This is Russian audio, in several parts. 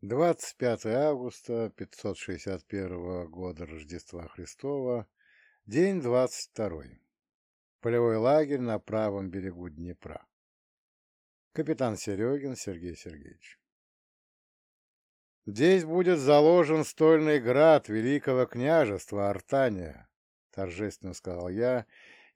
25 августа 561 года Рождества Христова, день 22. Полевой лагерь на правом берегу Днепра. Капитан Серегин Сергей Сергеевич. Здесь будет заложен стольный град Великого княжества Артания, торжественно сказал я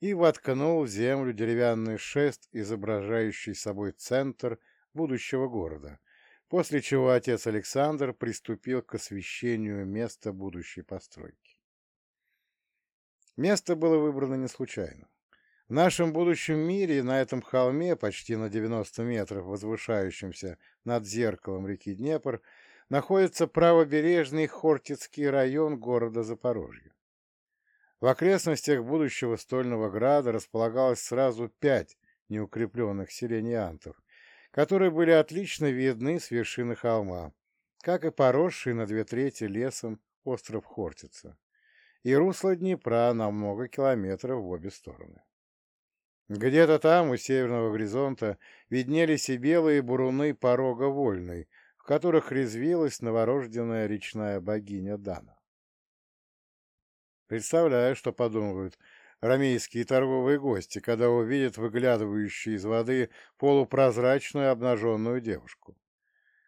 и воткнул в землю деревянный шест, изображающий собой центр будущего города, после чего отец Александр приступил к освещению места будущей постройки. Место было выбрано не случайно. В нашем будущем мире на этом холме, почти на 90 метров возвышающемся над зеркалом реки Днепр, находится правобережный Хортицкий район города Запорожья. В окрестностях будущего стольного града располагалось сразу пять неукрепленных селений антов, которые были отлично видны с вершины холма, как и поросший на две трети лесом остров Хортица, и русло Днепра на много километров в обе стороны. Где-то там, у северного горизонта, виднелись и белые буруны порога Вольной, в которых резвилась новорожденная речная богиня Дана. Представляю, что подумают рамейские торговые гости, когда увидят выглядывающую из воды полупрозрачную обнаженную девушку.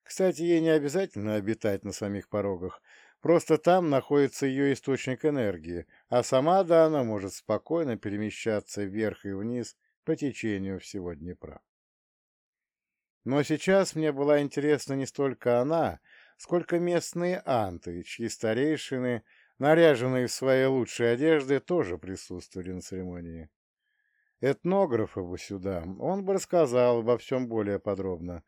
Кстати, ей не обязательно обитать на самих порогах, просто там находится ее источник энергии, а сама Дана может спокойно перемещаться вверх и вниз по течению всего Днепра. Но сейчас мне была интересна не столько она, сколько местные анты, чьи старейшины наряженные в свои лучшие одежды, тоже присутствовали на церемонии. Этнографа бы сюда, он бы рассказал обо всем более подробно,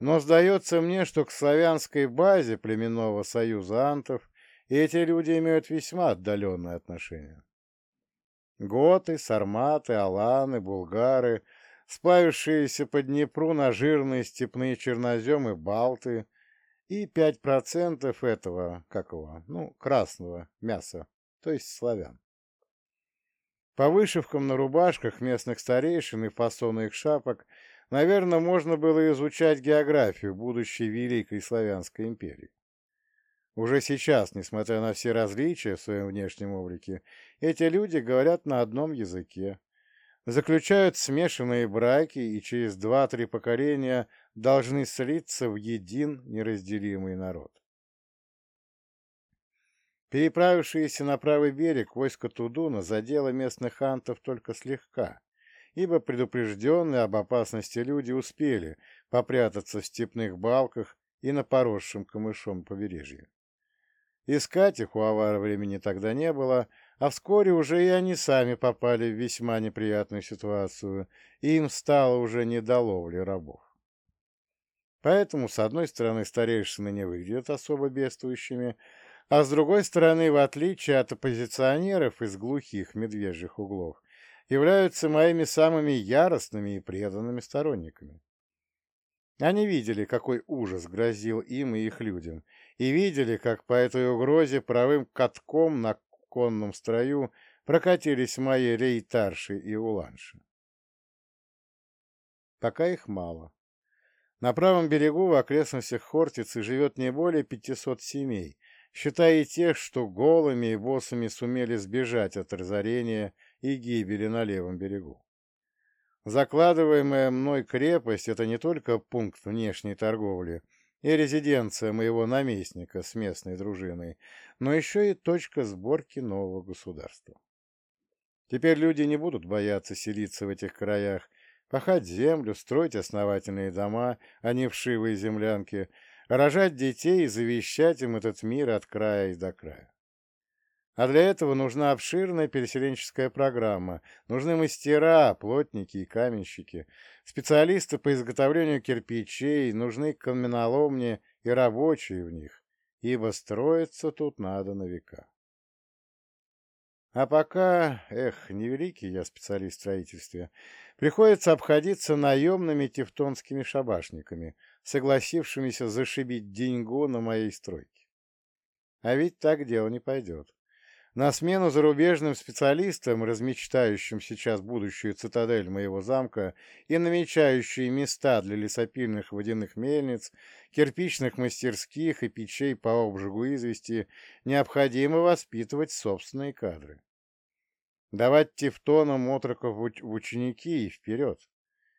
но сдается мне, что к славянской базе племенного союза антов эти люди имеют весьма отдаленное отношение. Готы, сарматы, аланы, булгары, сплавившиеся по Днепру на жирные степные черноземы балты — и 5% этого, как его, ну, красного мяса, то есть славян. По вышивкам на рубашках местных старейшин и фасону их шапок, наверное, можно было изучать географию будущей Великой Славянской империи. Уже сейчас, несмотря на все различия в своем внешнем облике, эти люди говорят на одном языке, заключают смешанные браки и через два-три поколения должны слиться в един неразделимый народ. Переправившиеся на правый берег войско Тудуна задело местных антов только слегка, ибо предупрежденные об опасности люди успели попрятаться в степных балках и на поросшем камышом побережье. Искать их у авара времени тогда не было, а вскоре уже и они сами попали в весьма неприятную ситуацию, и им стало уже не до ловли рабов. Поэтому, с одной стороны, старейшины не выглядят особо бедствующими, а с другой стороны, в отличие от оппозиционеров из глухих медвежьих углов, являются моими самыми яростными и преданными сторонниками. Они видели, какой ужас грозил им и их людям, и видели, как по этой угрозе правым катком на конном строю прокатились мои рейтарши и уланши. Пока их мало. На правом берегу в окрестностях Хортицы живет не более 500 семей, считая и тех, что голыми и босами сумели сбежать от разорения и гибели на левом берегу. Закладываемая мной крепость – это не только пункт внешней торговли и резиденция моего наместника с местной дружиной, но еще и точка сборки нового государства. Теперь люди не будут бояться селиться в этих краях пахать землю, строить основательные дома, а не вшивые землянки, рожать детей и завещать им этот мир от края и до края. А для этого нужна обширная переселенческая программа, нужны мастера, плотники и каменщики, специалисты по изготовлению кирпичей, нужны каменоломни и рабочие в них, ибо строиться тут надо на века. А пока, эх, невеликий я специалист в строительстве, приходится обходиться наемными тевтонскими шабашниками, согласившимися зашибить деньгу на моей стройке. А ведь так дело не пойдет. На смену зарубежным специалистам, размечтающим сейчас будущую цитадель моего замка и намечающие места для лесопильных водяных мельниц, кирпичных мастерских и печей по обжигу извести, необходимо воспитывать собственные кадры. Давать тевтонам отроков в ученики и вперед,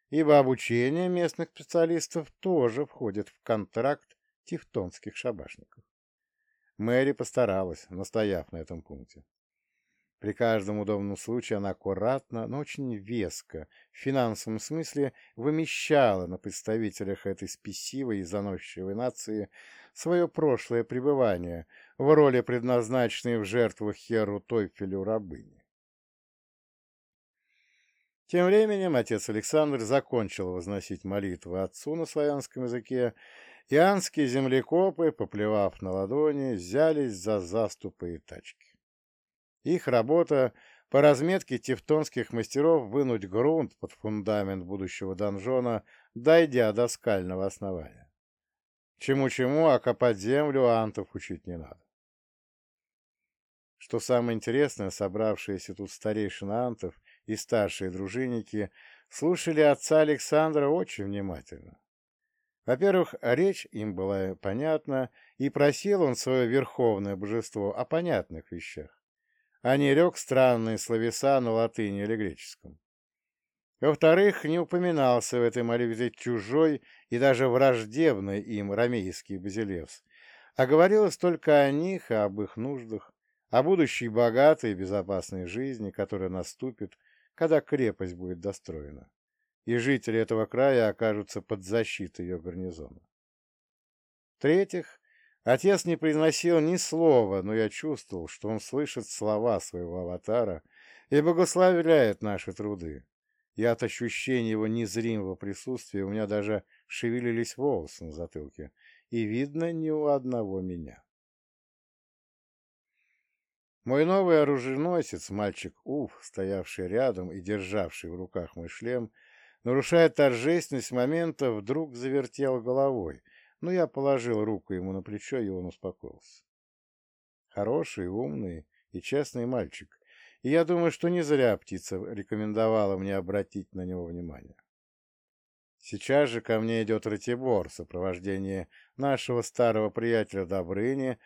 ибо обучение местных специалистов тоже входит в контракт тевтонских шабашников. Мэри постаралась, настояв на этом пункте. При каждом удобном случае она аккуратно, но очень веско, в финансовом смысле, вымещала на представителях этой спесивой и заносчивой нации свое прошлое пребывание в роли предназначенной в жертву Херу Тойфелю рабыни. Тем временем отец Александр закончил возносить молитвы отцу на славянском языке Ианские землекопы, поплевав на ладони, взялись за заступы и тачки. Их работа по разметке тевтонских мастеров вынуть грунт под фундамент будущего донжона, дойдя до скального основания. Чему-чему, а копать землю антов учить не надо. Что самое интересное, собравшиеся тут старейшины антов и старшие дружинники слушали отца Александра очень внимательно. Во-первых, речь им была понятна, и просил он свое верховное божество о понятных вещах, а не рек странные словеса на латыни или греческом. Во-вторых, не упоминался в этой молитве чужой и даже враждебный им ромейский базилевс, а говорилось только о них и об их нуждах, о будущей богатой и безопасной жизни, которая наступит, когда крепость будет достроена и жители этого края окажутся под защитой ее гарнизона. В-третьих, отец не произносил ни слова, но я чувствовал, что он слышит слова своего аватара и благословляет наши труды. И от ощущения его незримого присутствия у меня даже шевелились волосы на затылке, и видно не у одного меня. Мой новый оруженосец, мальчик Уф, стоявший рядом и державший в руках мой шлем, нарушая торжественность момента, вдруг завертел головой, но я положил руку ему на плечо, и он успокоился. Хороший, умный и честный мальчик, и я думаю, что не зря птица рекомендовала мне обратить на него внимание. Сейчас же ко мне идет Ратибор в сопровождении нашего старого приятеля Добрыни,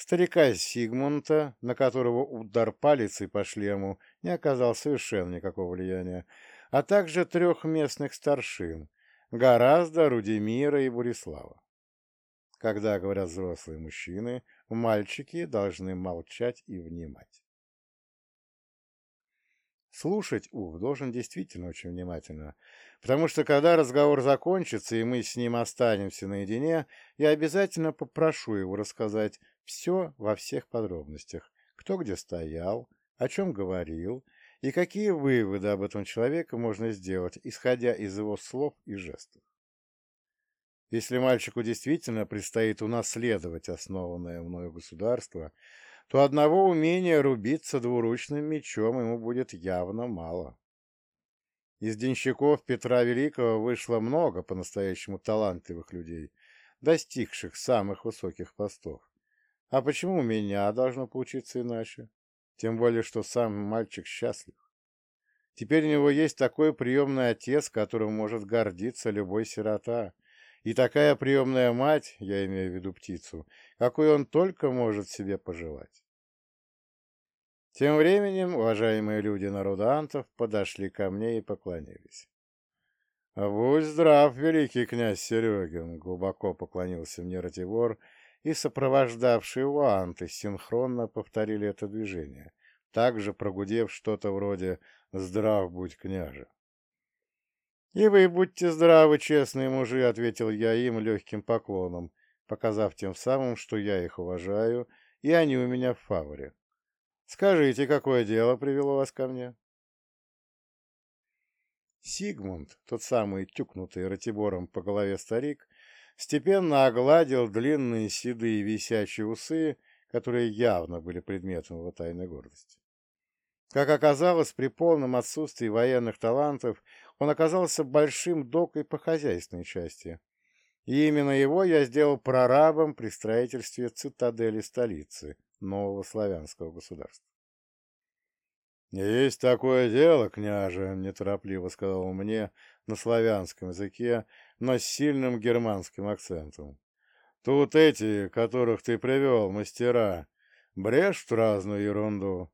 старика Сигмунта, на которого удар палицей по шлему не оказал совершенно никакого влияния, а также трех местных старшин – Гораздо, Рудимира и Бурислава. Когда говорят взрослые мужчины, мальчики должны молчать и внимать. Слушать Ув должен действительно очень внимательно, потому что когда разговор закончится и мы с ним останемся наедине, я обязательно попрошу его рассказать все во всех подробностях, кто где стоял, о чем говорил, и какие выводы об этом человеке можно сделать, исходя из его слов и жестов. Если мальчику действительно предстоит унаследовать основанное мною государство, то одного умения рубиться двуручным мечом ему будет явно мало. Из денщиков Петра Великого вышло много по-настоящему талантливых людей, достигших самых высоких постов. А почему у меня должно получиться иначе? Тем более, что сам мальчик счастлив. Теперь у него есть такой приемный отец, которым может гордиться любой сирота, и такая приемная мать, я имею в виду птицу, какой он только может себе пожелать. Тем временем уважаемые люди народа антов подошли ко мне и поклонились. «Будь здрав, великий князь Серегин!» — глубоко поклонился мне Ративор и сопровождавшие его анты синхронно повторили это движение, также прогудев что-то вроде «Здрав будь, княже!». «И вы будьте здравы, честные мужи», — ответил я им легким поклоном, показав тем самым, что я их уважаю, и они у меня в фаворе. «Скажите, какое дело привело вас ко мне?» Сигмунд, тот самый тюкнутый Ратибором по голове старик, степенно огладил длинные седые висячие усы, которые явно были предметом его тайной гордости. Как оказалось, при полном отсутствии военных талантов он оказался большим докой по хозяйственной части. И именно его я сделал прорабом при строительстве цитадели столицы нового славянского государства. «Есть такое дело, княже», — неторопливо сказал он мне на славянском языке, но с сильным германским акцентом. «Тут эти, которых ты привел, мастера, брешут разную ерунду».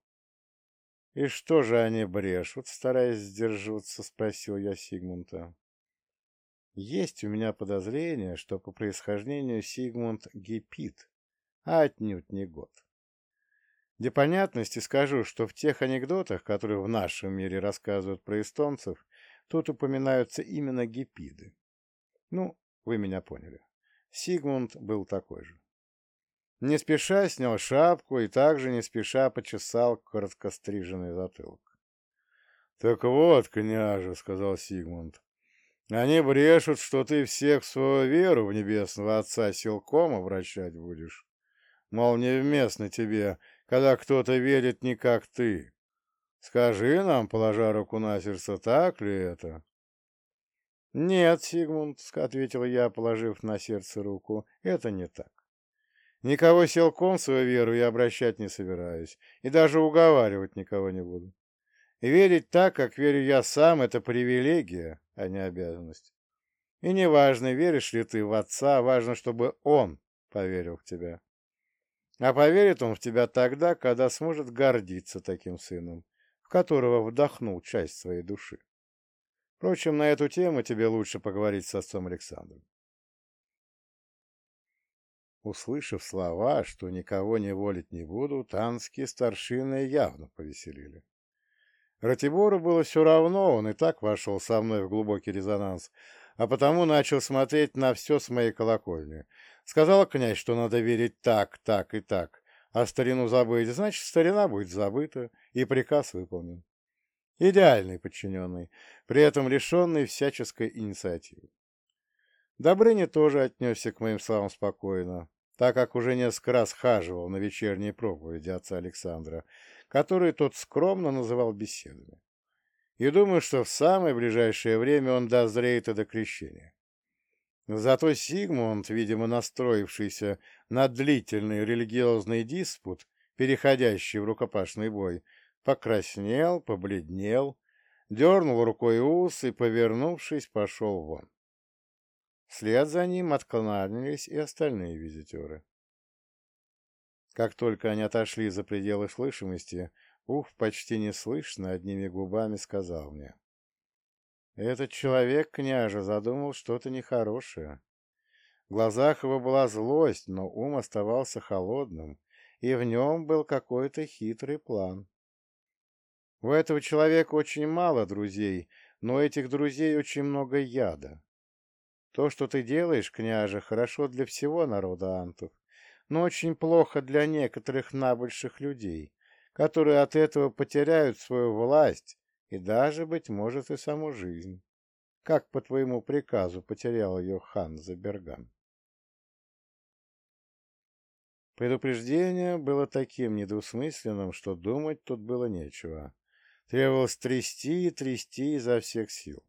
«И что же они брешут?» — стараясь сдерживаться, спросил я Сигмунта. Есть у меня подозрение, что по происхождению Сигмунд гепит, а отнюдь не год. Для понятности скажу, что в тех анекдотах, которые в нашем мире рассказывают про эстонцев, тут упоминаются именно гепиды. Ну, вы меня поняли. Сигмунд был такой же. Не спеша снял шапку и также не спеша почесал короткостриженный затылок. — Так вот, княже, — сказал Сигмунд, — они брешут, что ты всех в свою веру в небесного отца силком обращать будешь. Мол, невместно тебе когда кто-то верит не как ты. Скажи нам, положа руку на сердце, так ли это? — Нет, Сигмунд, — ответил я, положив на сердце руку, — это не так. Никого силком свою веру я обращать не собираюсь, и даже уговаривать никого не буду. Верить так, как верю я сам, — это привилегия, а не обязанность. И неважно, веришь ли ты в отца, важно, чтобы он поверил в тебя. А поверит он в тебя тогда, когда сможет гордиться таким сыном, в которого вдохнул часть своей души. Впрочем, на эту тему тебе лучше поговорить с отцом Александром. Услышав слова, что никого не волить не буду, танские старшины явно повеселили. Ратибору было все равно, он и так вошел со мной в глубокий резонанс, а потому начал смотреть на все с моей колокольни, Сказал князь, что надо верить так, так и так, а старину забыть, значит, старина будет забыта, и приказ выполнен. Идеальный подчиненный, при этом лишенный всяческой инициативы. Добрыня тоже отнесся к моим словам спокойно, так как уже несколько раз хаживал на вечерние проповеди отца Александра, которые тот скромно называл беседами. И думаю, что в самое ближайшее время он дозреет и до крещения. Зато Сигмунд, видимо, настроившийся на длительный религиозный диспут, переходящий в рукопашный бой, покраснел, побледнел, дернул рукой ус и, повернувшись, пошел вон. Вслед за ним отклонялись и остальные визитеры. Как только они отошли за пределы слышимости, Ух почти неслышно одними губами сказал мне. Этот человек, княже, задумал что-то нехорошее. В глазах его была злость, но ум оставался холодным, и в нем был какой-то хитрый план. У этого человека очень мало друзей, но этих друзей очень много яда. То, что ты делаешь, княже, хорошо для всего народа антов, но очень плохо для некоторых набольших людей, которые от этого потеряют свою власть и даже, быть может, и саму жизнь. Как по твоему приказу потерял ее хан Заберган? Предупреждение было таким недвусмысленным, что думать тут было нечего. Требовалось трясти и трясти изо всех сил.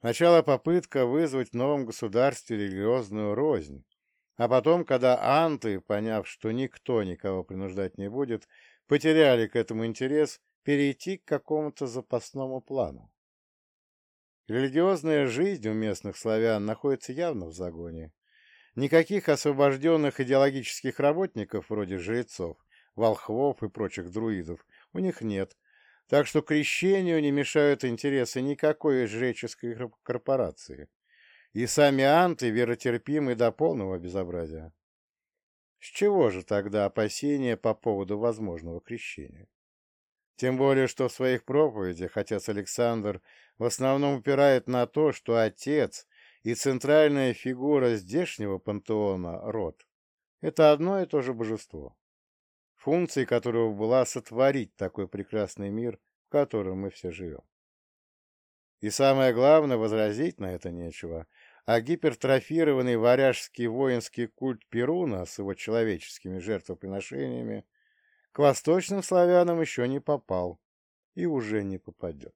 Сначала попытка вызвать в новом государстве религиозную рознь, а потом, когда анты, поняв, что никто никого принуждать не будет, потеряли к этому интерес, перейти к какому-то запасному плану. Религиозная жизнь у местных славян находится явно в загоне. Никаких освобожденных идеологических работников, вроде жрецов, волхвов и прочих друидов, у них нет, так что крещению не мешают интересы никакой жреческой корпорации. И сами анты веротерпимы до полного безобразия. С чего же тогда опасения по поводу возможного крещения? Тем более, что в своих проповедях отец Александр в основном упирает на то, что отец и центральная фигура здешнего пантеона, род, это одно и то же божество, функцией которого была сотворить такой прекрасный мир, в котором мы все живем. И самое главное, возразить на это нечего, а гипертрофированный варяжский воинский культ Перуна с его человеческими жертвоприношениями к восточным славянам еще не попал и уже не попадет.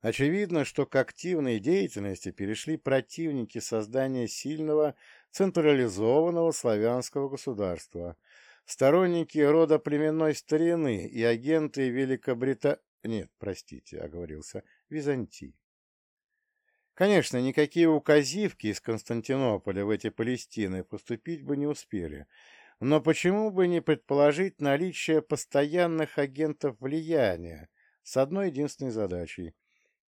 Очевидно, что к активной деятельности перешли противники создания сильного централизованного славянского государства, сторонники рода племенной старины и агенты Великобрита... Нет, простите, оговорился, Византии. Конечно, никакие указивки из Константинополя в эти Палестины поступить бы не успели, но почему бы не предположить наличие постоянных агентов влияния с одной единственной задачей –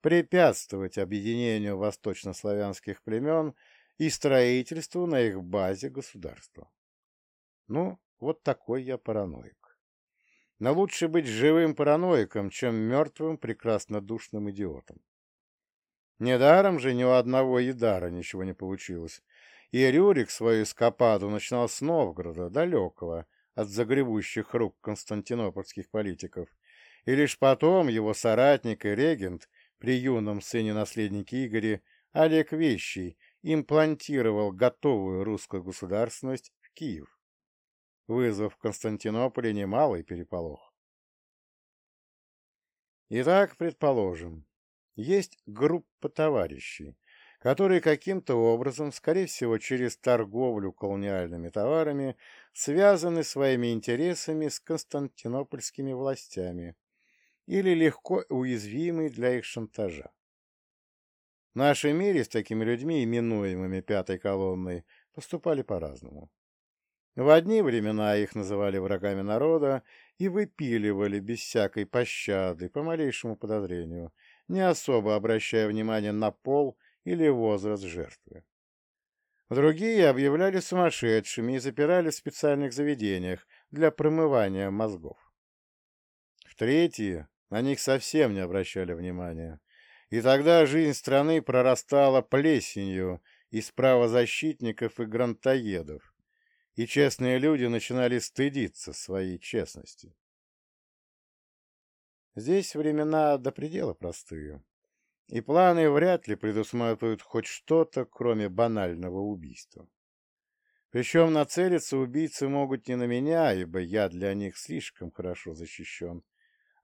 препятствовать объединению восточнославянских племен и строительству на их базе государства. Ну, вот такой я параноик. Но лучше быть живым параноиком, чем мертвым прекраснодушным идиотом. Недаром же ни у одного Едара ничего не получилось. И Рюрик свою эскападу начинал с Новгорода, далекого от загребущих рук константинопольских политиков, и лишь потом его соратник и регент при юном сыне-наследнике Игоре Олег Вещий имплантировал готовую русскую государственность в Киев, вызвав в Константинополе немалый переполох. Итак, предположим, есть группа товарищей, которые каким-то образом, скорее всего через торговлю колониальными товарами, связаны своими интересами с константинопольскими властями или легко уязвимы для их шантажа. В нашем мире с такими людьми, именуемыми пятой колонной, поступали по-разному. В одни времена их называли врагами народа и выпиливали без всякой пощады по малейшему подозрению, не особо обращая внимание на пол или возраст жертвы. Другие объявляли сумасшедшими и запирали в специальных заведениях для промывания мозгов. В третьи на них совсем не обращали внимания, и тогда жизнь страны прорастала плесенью из правозащитников и грантоедов, и честные люди начинали стыдиться своей честности. Здесь времена до предела простые, и планы вряд ли предусматривают хоть что-то, кроме банального убийства. Причем нацелиться убийцы могут не на меня, ибо я для них слишком хорошо защищен,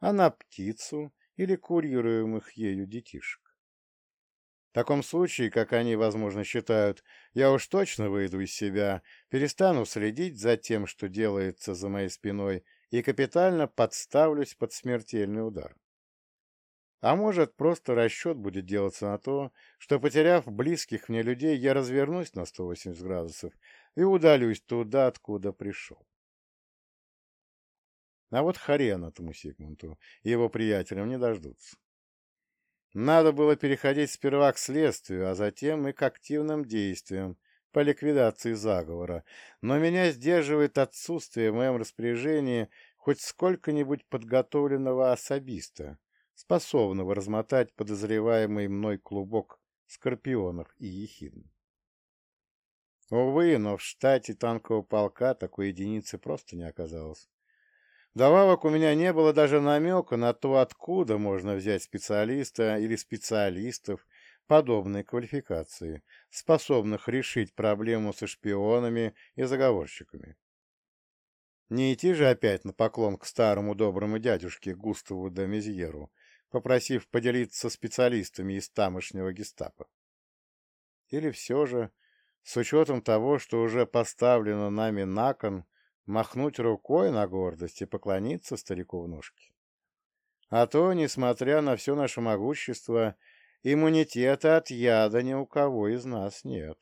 а на птицу или курируемых ею детишек. В таком случае, как они, возможно, считают, я уж точно выйду из себя, перестану следить за тем, что делается за моей спиной, и капитально подставлюсь под смертельный удар. А может, просто расчет будет делаться на то, что, потеряв близких мне людей, я развернусь на 180 градусов и удалюсь туда, откуда пришел. А вот хрен этому Сигмунту его приятелям не дождутся. Надо было переходить сперва к следствию, а затем и к активным действиям по ликвидации заговора, но меня сдерживает отсутствие в моем распоряжении хоть сколько-нибудь подготовленного особиста, способного размотать подозреваемый мной клубок скорпионов и ехидн. Увы, но в штате танкового полка такой единицы просто не оказалось. Вдобавок у меня не было даже намека на то, откуда можно взять специалиста или специалистов подобной квалификации, способных решить проблему со шпионами и заговорщиками. Не идти же опять на поклон к старому доброму дядюшке Густаву де Мезьеру, попросив поделиться специалистами из тамошнего гестапо. Или все же, с учетом того, что уже поставлено нами на кон, махнуть рукой на гордость и поклониться старику в. А то, несмотря на все наше могущество, иммунитета от яда ни у кого из нас нет.